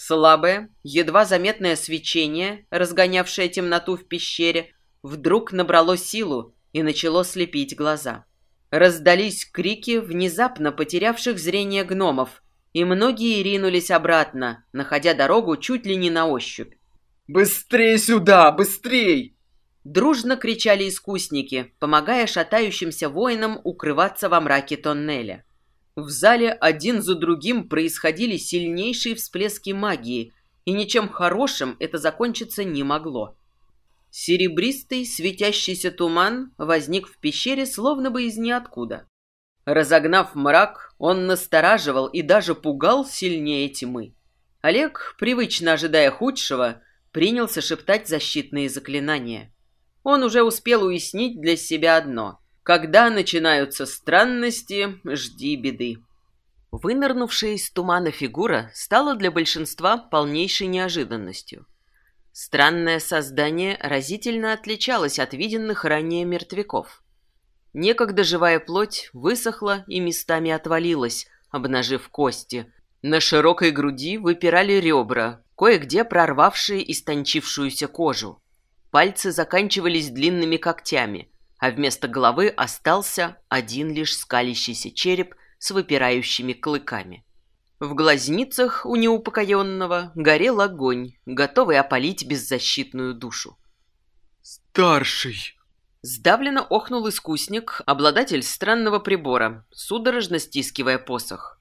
Слабое, едва заметное свечение, разгонявшее темноту в пещере, вдруг набрало силу и начало слепить глаза. Раздались крики внезапно потерявших зрение гномов, и многие ринулись обратно, находя дорогу чуть ли не на ощупь. «Быстрей сюда! Быстрей!» Дружно кричали искусники, помогая шатающимся воинам укрываться во мраке тоннеля. В зале один за другим происходили сильнейшие всплески магии, и ничем хорошим это закончиться не могло. Серебристый светящийся туман возник в пещере словно бы из ниоткуда. Разогнав мрак, он настораживал и даже пугал сильнее тьмы. Олег, привычно ожидая худшего, принялся шептать защитные заклинания. Он уже успел уяснить для себя одно. Когда начинаются странности, жди беды. Вынырнувшая из тумана фигура стала для большинства полнейшей неожиданностью. Странное создание разительно отличалось от виденных ранее мертвяков. Некогда живая плоть высохла и местами отвалилась, обнажив кости. На широкой груди выпирали ребра, кое-где прорвавшие истончившуюся кожу. Пальцы заканчивались длинными когтями, а вместо головы остался один лишь скалящийся череп с выпирающими клыками. В глазницах у неупокоенного горел огонь, готовый опалить беззащитную душу. «Старший!» Сдавленно охнул искусник, обладатель странного прибора, судорожно стискивая посох.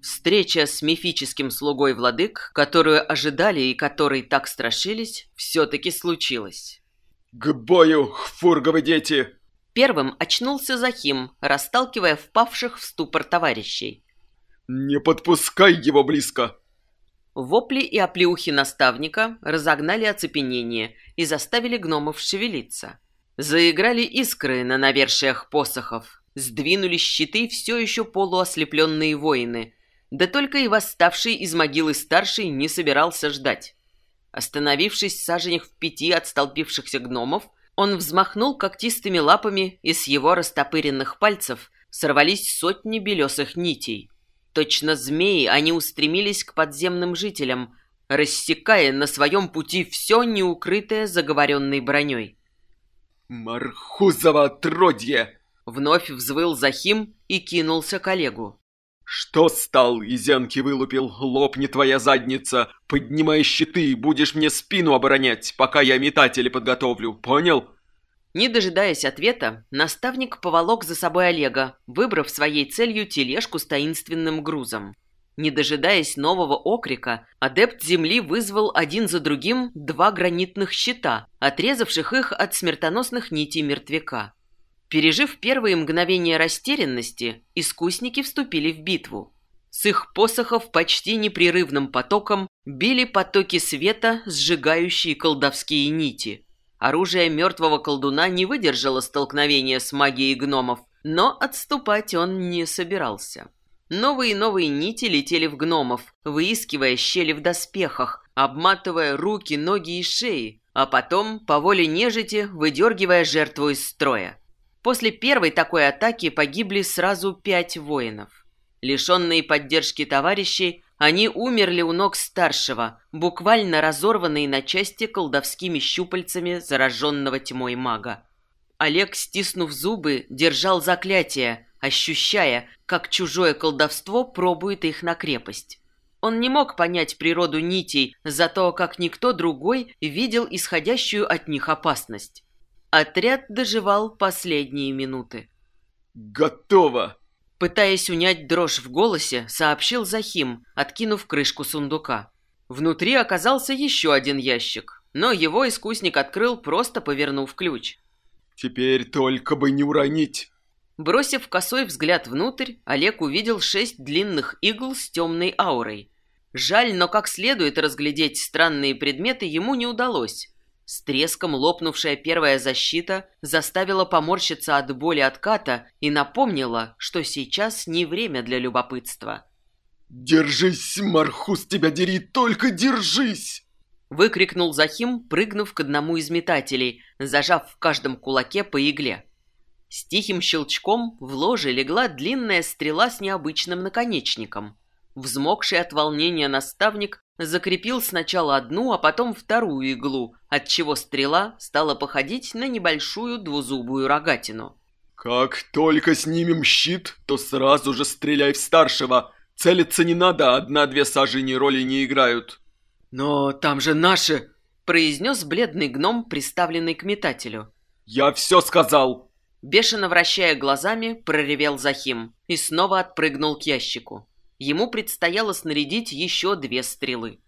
Встреча с мифическим слугой владык, которую ожидали и которой так страшились, все-таки случилась. «К бою, хфурговы дети!» Первым очнулся Захим, расталкивая впавших в ступор товарищей. «Не подпускай его близко!» Вопли и оплеухи наставника разогнали оцепенение и заставили гномов шевелиться. Заиграли искры на навершиях посохов, сдвинулись щиты все еще полуослепленные воины, да только и восставший из могилы старший не собирался ждать. Остановившись в саженях в пяти от столпившихся гномов, он взмахнул когтистыми лапами, и с его растопыренных пальцев сорвались сотни белесых нитей. Точно змеи они устремились к подземным жителям, рассекая на своем пути все неукрытое заговоренной броней. «Мархузово отродье!» Вновь взвыл Захим и кинулся к Олегу. «Что стал?» — Изянки вылупил. «Лопни твоя задница! Поднимай щиты, будешь мне спину оборонять, пока я метатели подготовлю, понял?» Не дожидаясь ответа, наставник поволок за собой Олега, выбрав своей целью тележку с таинственным грузом. Не дожидаясь нового окрика, адепт Земли вызвал один за другим два гранитных щита, отрезавших их от смертоносных нитей мертвяка. Пережив первые мгновения растерянности, искусники вступили в битву. С их посохов почти непрерывным потоком били потоки света, сжигающие колдовские нити. Оружие мертвого колдуна не выдержало столкновения с магией гномов, но отступать он не собирался. Новые новые нити летели в гномов, выискивая щели в доспехах, обматывая руки, ноги и шеи, а потом, по воле нежити, выдергивая жертву из строя. После первой такой атаки погибли сразу пять воинов. Лишенные поддержки товарищей, они умерли у ног старшего, буквально разорванные на части колдовскими щупальцами зараженного тьмой мага. Олег, стиснув зубы, держал заклятие, ощущая, как чужое колдовство пробует их на крепость. Он не мог понять природу нитей, зато как никто другой видел исходящую от них опасность. Отряд доживал последние минуты. «Готово!» Пытаясь унять дрожь в голосе, сообщил Захим, откинув крышку сундука. Внутри оказался еще один ящик, но его искусник открыл, просто повернув ключ. «Теперь только бы не уронить!» Бросив косой взгляд внутрь, Олег увидел шесть длинных игл с темной аурой. Жаль, но как следует разглядеть странные предметы ему не удалось. С треском лопнувшая первая защита заставила поморщиться от боли отката и напомнила, что сейчас не время для любопытства. «Держись, Мархус, тебя дери, только держись!» Выкрикнул Захим, прыгнув к одному из метателей, зажав в каждом кулаке по игле. С тихим щелчком в ложе легла длинная стрела с необычным наконечником. Взмокший от волнения наставник закрепил сначала одну, а потом вторую иглу, отчего стрела стала походить на небольшую двузубую рогатину. «Как только снимем щит, то сразу же стреляй в старшего. Целиться не надо, одна-две сажени роли не играют». «Но там же наши!» – произнес бледный гном, приставленный к метателю. «Я все сказал!» Бешено вращая глазами, проревел Захим и снова отпрыгнул к ящику. Ему предстояло снарядить еще две стрелы.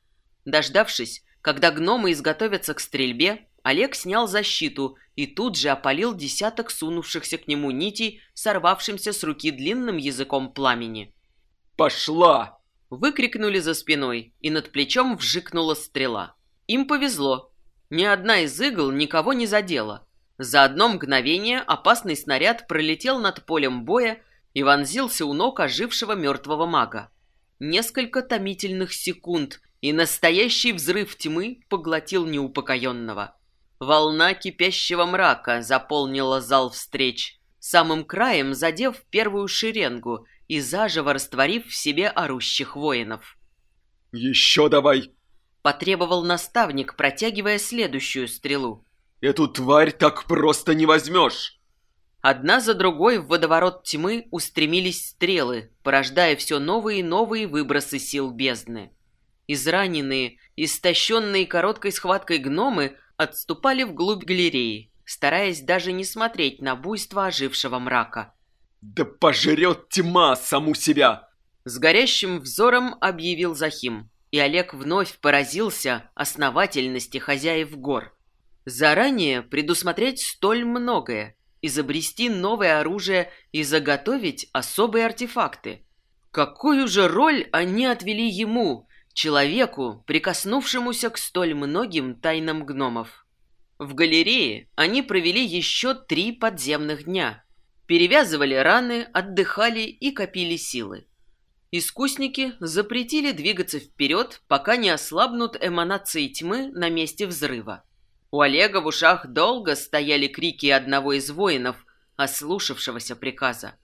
Дождавшись, когда гномы изготовятся к стрельбе, Олег снял защиту и тут же опалил десяток сунувшихся к нему нитей, сорвавшимся с руки длинным языком пламени. «Пошла!» Выкрикнули за спиной, и над плечом вжикнула стрела. Им повезло. Ни одна из игл никого не задела. За одно мгновение опасный снаряд пролетел над полем боя и вонзился у ног ожившего мертвого мага. Несколько томительных секунд, и настоящий взрыв тьмы поглотил неупокоенного. Волна кипящего мрака заполнила зал встреч, самым краем задев первую шеренгу и заживо растворив в себе орущих воинов. «Еще давай!» — потребовал наставник, протягивая следующую стрелу. «Эту тварь так просто не возьмешь!» Одна за другой в водоворот тьмы устремились стрелы, порождая все новые и новые выбросы сил бездны. Израненные, истощенные короткой схваткой гномы отступали вглубь галереи, стараясь даже не смотреть на буйство ожившего мрака. «Да пожрет тьма саму себя!» С горящим взором объявил Захим, и Олег вновь поразился основательности хозяев гор. Заранее предусмотреть столь многое, изобрести новое оружие и заготовить особые артефакты. Какую же роль они отвели ему, человеку, прикоснувшемуся к столь многим тайнам гномов? В галерее они провели еще три подземных дня – перевязывали раны, отдыхали и копили силы. Искусники запретили двигаться вперед, пока не ослабнут эманации тьмы на месте взрыва. У Олега в ушах долго стояли крики одного из воинов, ослушавшегося приказа.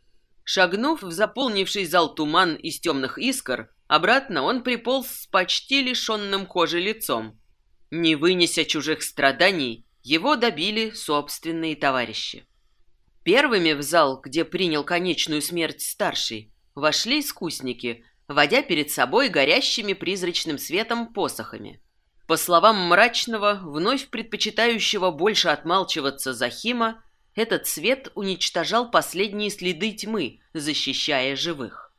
Шагнув в заполнивший зал туман из темных искр, обратно он приполз с почти лишенным кожи лицом. Не вынеся чужих страданий, его добили собственные товарищи. Первыми в зал, где принял конечную смерть старший, вошли искусники, водя перед собой горящими призрачным светом посохами. По словам мрачного, вновь предпочитающего больше отмалчиваться Захима, этот свет уничтожал последние следы тьмы, защищая живых.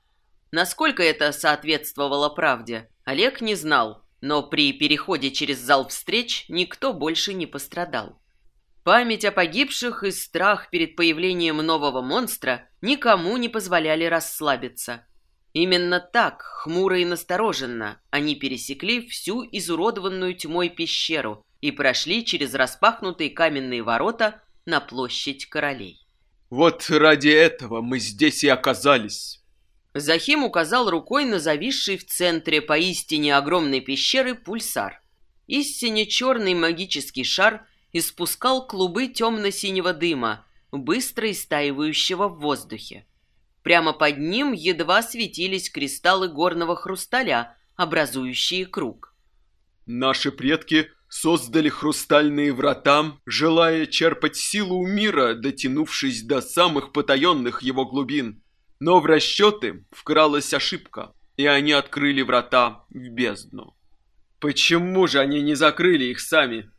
Насколько это соответствовало правде, Олег не знал, но при переходе через зал встреч никто больше не пострадал. Память о погибших и страх перед появлением нового монстра никому не позволяли расслабиться. Именно так, хмуро и настороженно, они пересекли всю изуродованную тьмой пещеру и прошли через распахнутые каменные ворота на площадь королей. «Вот ради этого мы здесь и оказались». Захим указал рукой на зависший в центре поистине огромной пещеры пульсар. Истине черный магический шар – испускал клубы темно-синего дыма, быстро истаивающего в воздухе. Прямо под ним едва светились кристаллы горного хрусталя, образующие круг. «Наши предки создали хрустальные врата, желая черпать силу у мира, дотянувшись до самых потаенных его глубин. Но в расчеты вкралась ошибка, и они открыли врата в бездну». «Почему же они не закрыли их сами?»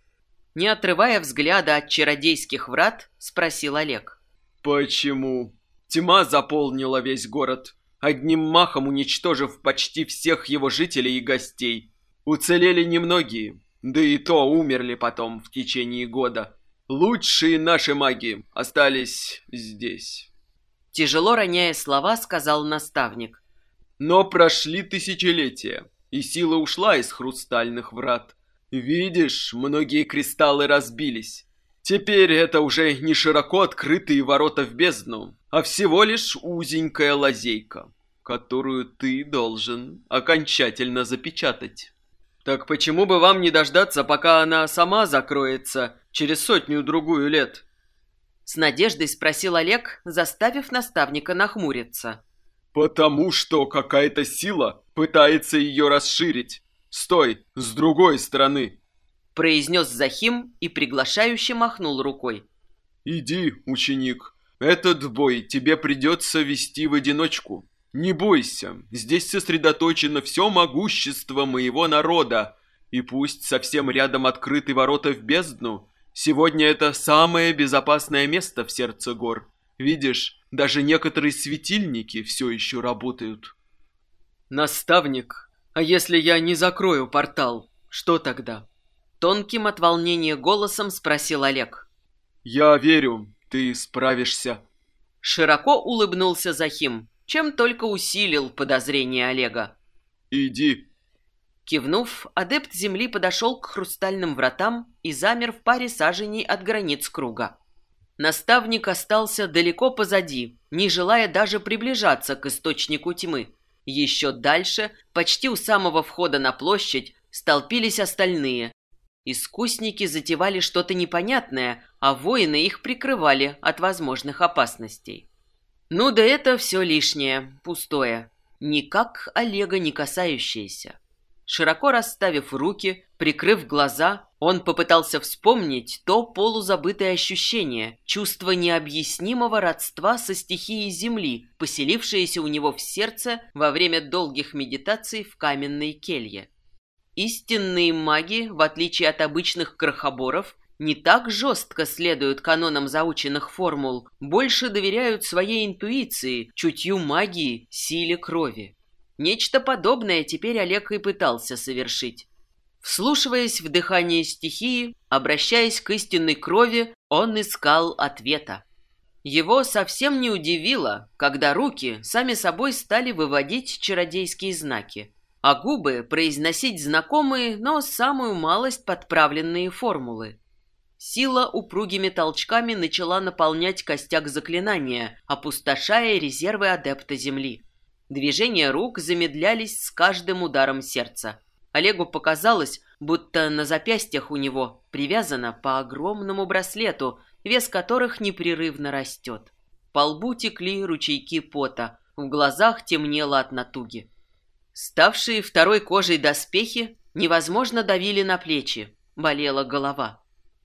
Не отрывая взгляда от чародейских врат, спросил Олег. «Почему? Тьма заполнила весь город, одним махом уничтожив почти всех его жителей и гостей. Уцелели немногие, да и то умерли потом в течение года. Лучшие наши маги остались здесь». Тяжело роняя слова, сказал наставник. «Но прошли тысячелетия, и сила ушла из хрустальных врат». Видишь, многие кристаллы разбились. Теперь это уже не широко открытые ворота в бездну, а всего лишь узенькая лазейка, которую ты должен окончательно запечатать. Так почему бы вам не дождаться, пока она сама закроется через сотню-другую лет? С надеждой спросил Олег, заставив наставника нахмуриться. Потому что какая-то сила пытается ее расширить. Стой, с другой стороны. Произнес Захим и приглашающе махнул рукой. Иди, ученик. Этот бой тебе придется вести в одиночку. Не бойся, здесь сосредоточено все могущество моего народа. И пусть совсем рядом открыты ворота в бездну, сегодня это самое безопасное место в сердце гор. Видишь, даже некоторые светильники все еще работают. Наставник, а если я не закрою портал, что тогда? Тонким от волнения голосом спросил Олег. Я верю, ты справишься. Широко улыбнулся Захим, чем только усилил подозрение Олега. Иди. Кивнув, адепт земли подошел к хрустальным вратам и замер в паре саженей от границ круга. Наставник остался далеко позади, не желая даже приближаться к источнику тьмы. Еще дальше, почти у самого входа на площадь, столпились остальные. Искусники затевали что-то непонятное, а воины их прикрывали от возможных опасностей. Ну да это все лишнее, пустое. Никак Олега не касающееся. Широко расставив руки, прикрыв глаза, он попытался вспомнить то полузабытое ощущение, чувство необъяснимого родства со стихией Земли, поселившееся у него в сердце во время долгих медитаций в каменной келье. Истинные маги, в отличие от обычных крохоборов, не так жестко следуют канонам заученных формул, больше доверяют своей интуиции, чутью магии, силе крови. Нечто подобное теперь Олег и пытался совершить. Вслушиваясь в дыхание стихии, обращаясь к истинной крови, он искал ответа. Его совсем не удивило, когда руки сами собой стали выводить чародейские знаки, а губы произносить знакомые, но самую малость подправленные формулы. Сила упругими толчками начала наполнять костяк заклинания, опустошая резервы адепта Земли. Движения рук замедлялись с каждым ударом сердца. Олегу показалось, будто на запястьях у него привязано по огромному браслету, вес которых непрерывно растет. По лбу текли ручейки пота, в глазах темнело от натуги. Ставшие второй кожей доспехи невозможно давили на плечи, болела голова.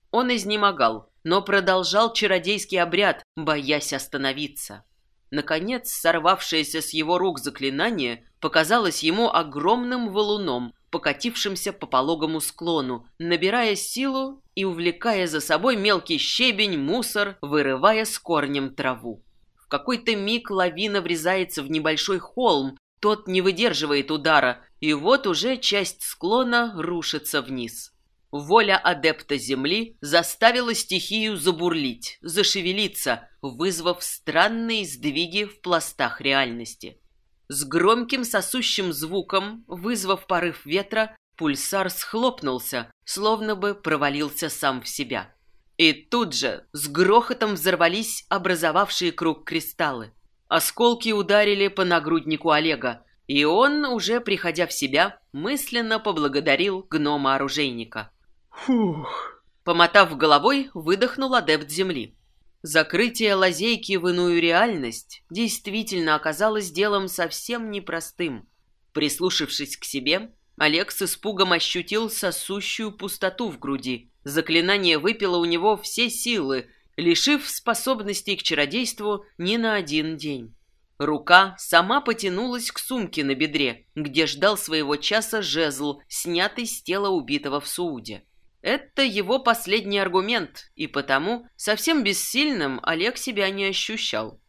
Он изнемогал, но продолжал чародейский обряд, боясь остановиться. Наконец, сорвавшееся с его рук заклинание показалось ему огромным валуном, покатившимся по пологому склону, набирая силу и увлекая за собой мелкий щебень, мусор, вырывая с корнем траву. В какой-то миг лавина врезается в небольшой холм, тот не выдерживает удара, и вот уже часть склона рушится вниз. Воля адепта Земли заставила стихию забурлить, зашевелиться, вызвав странные сдвиги в пластах реальности. С громким сосущим звуком, вызвав порыв ветра, пульсар схлопнулся, словно бы провалился сам в себя. И тут же с грохотом взорвались образовавшие круг кристаллы. Осколки ударили по нагруднику Олега, и он, уже приходя в себя, мысленно поблагодарил гнома-оружейника. Фух. Помотав головой, выдохнул адепт земли. Закрытие лазейки в иную реальность действительно оказалось делом совсем непростым. Прислушавшись к себе, Олег с испугом ощутил сосущую пустоту в груди. Заклинание выпило у него все силы, лишив способностей к чародейству ни на один день. Рука сама потянулась к сумке на бедре, где ждал своего часа жезл, снятый с тела убитого в Сууде. Это его последний аргумент, и потому совсем бессильным Олег себя не ощущал.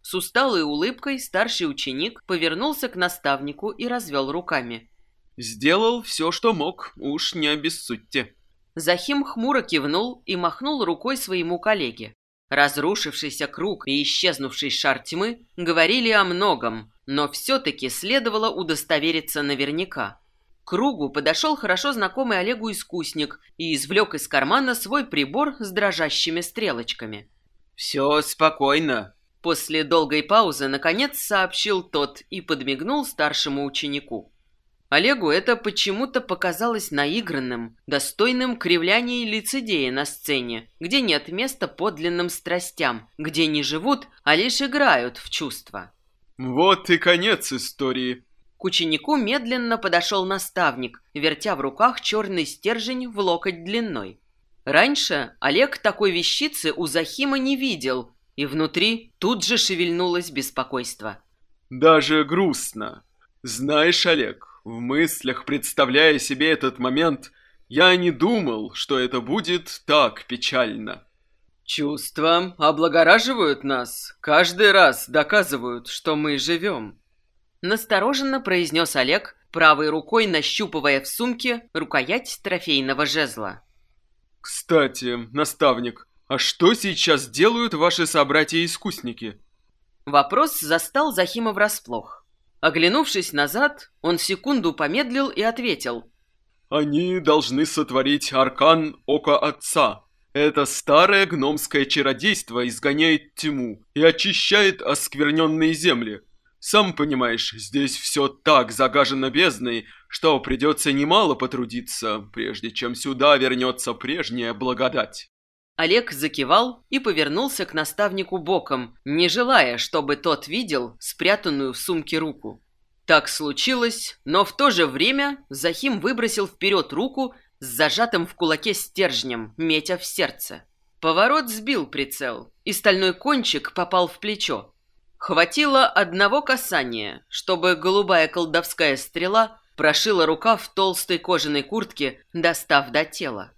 С усталой улыбкой старший ученик повернулся к наставнику и развел руками. «Сделал все, что мог, уж не обессудьте». Захим хмуро кивнул и махнул рукой своему коллеге. Разрушившийся круг и исчезнувший шар тьмы говорили о многом, но все-таки следовало удостовериться наверняка. К кругу подошел хорошо знакомый Олегу искусник и извлек из кармана свой прибор с дрожащими стрелочками. «Все спокойно», — после долгой паузы наконец сообщил тот и подмигнул старшему ученику. Олегу это почему-то показалось наигранным, достойным кривляний лицедея на сцене, где нет места подлинным страстям, где не живут, а лишь играют в чувства. Вот и конец истории. К ученику медленно подошел наставник, вертя в руках черный стержень в локоть длиной. Раньше Олег такой вещицы у Захима не видел, и внутри тут же шевельнулось беспокойство. Даже грустно. Знаешь, Олег, в мыслях, представляя себе этот момент, я не думал, что это будет так печально. Чувства облагораживают нас, каждый раз доказывают, что мы живем. Настороженно произнес Олег, правой рукой нащупывая в сумке рукоять трофейного жезла. Кстати, наставник, а что сейчас делают ваши собратья-искусники? Вопрос застал Захима врасплох. Оглянувшись назад, он секунду помедлил и ответил. «Они должны сотворить аркан Ока Отца. Это старое гномское чародейство изгоняет тьму и очищает оскверненные земли. Сам понимаешь, здесь все так загажено бездной, что придется немало потрудиться, прежде чем сюда вернется прежняя благодать». Олег закивал и повернулся к наставнику боком, не желая, чтобы тот видел спрятанную в сумке руку. Так случилось, но в то же время Захим выбросил вперед руку с зажатым в кулаке стержнем, метя в сердце. Поворот сбил прицел, и стальной кончик попал в плечо. Хватило одного касания, чтобы голубая колдовская стрела прошила рука в толстой кожаной куртке, достав до тела.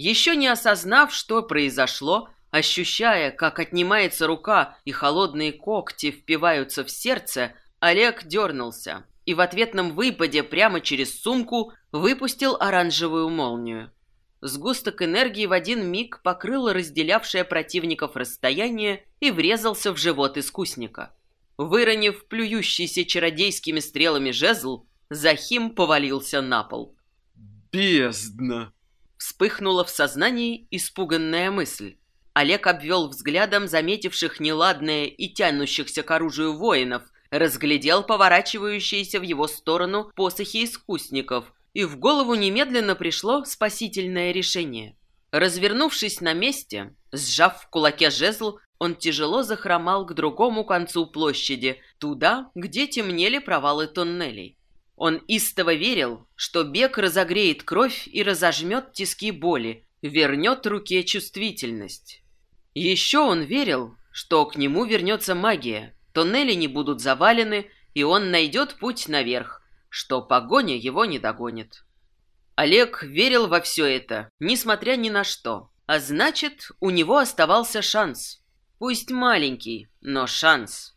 Еще не осознав, что произошло, ощущая, как отнимается рука и холодные когти впиваются в сердце, Олег дернулся и в ответном выпаде прямо через сумку выпустил оранжевую молнию. Сгусток энергии в один миг покрыл разделявшее противников расстояние и врезался в живот искусника. Выронив плюющийся чародейскими стрелами жезл, Захим повалился на пол. «Бездна!» Вспыхнула в сознании испуганная мысль. Олег обвел взглядом заметивших неладное и тянущихся к оружию воинов – разглядел поворачивающиеся в его сторону посохи искусников, и в голову немедленно пришло спасительное решение. Развернувшись на месте, сжав в кулаке жезл, он тяжело захромал к другому концу площади, туда, где темнели провалы тоннелей. Он истово верил, что бег разогреет кровь и разожмет тиски боли, вернет руке чувствительность. Еще он верил, что к нему вернется магия, Тоннели не будут завалены, и он найдет путь наверх, что погоня его не догонит. Олег верил во все это, несмотря ни на что. А значит, у него оставался шанс. Пусть маленький, но шанс.